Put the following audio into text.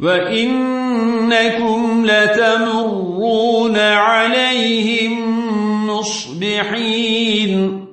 وإنكم لتمرون عليهم مصبحين